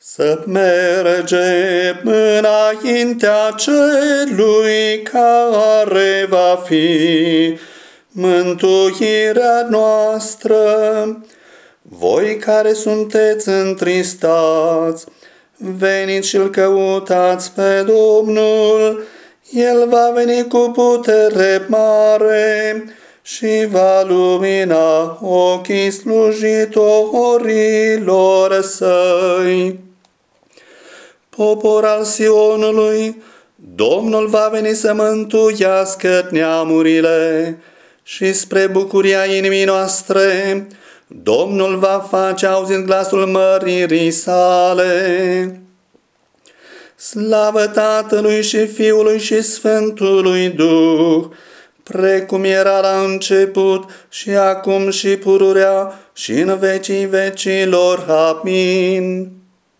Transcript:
Să mergem înaintea celui care va fi mântuirea noastră. Voi care sunteți întristați, veniți și-l căutați pe Domnul, El va veni cu putere mare și va lumina ochii slujitorilor săi. Popor al Sionului, Domnul va veni să mântuiască neamurile și spre bucuria inimii noastre, Domnul va face auzind glasul măririi sale. Slavă Tatălui și Fiului și Sfântului Duh, precum era la început și acum și pururea și în vecii vecilor. Amin.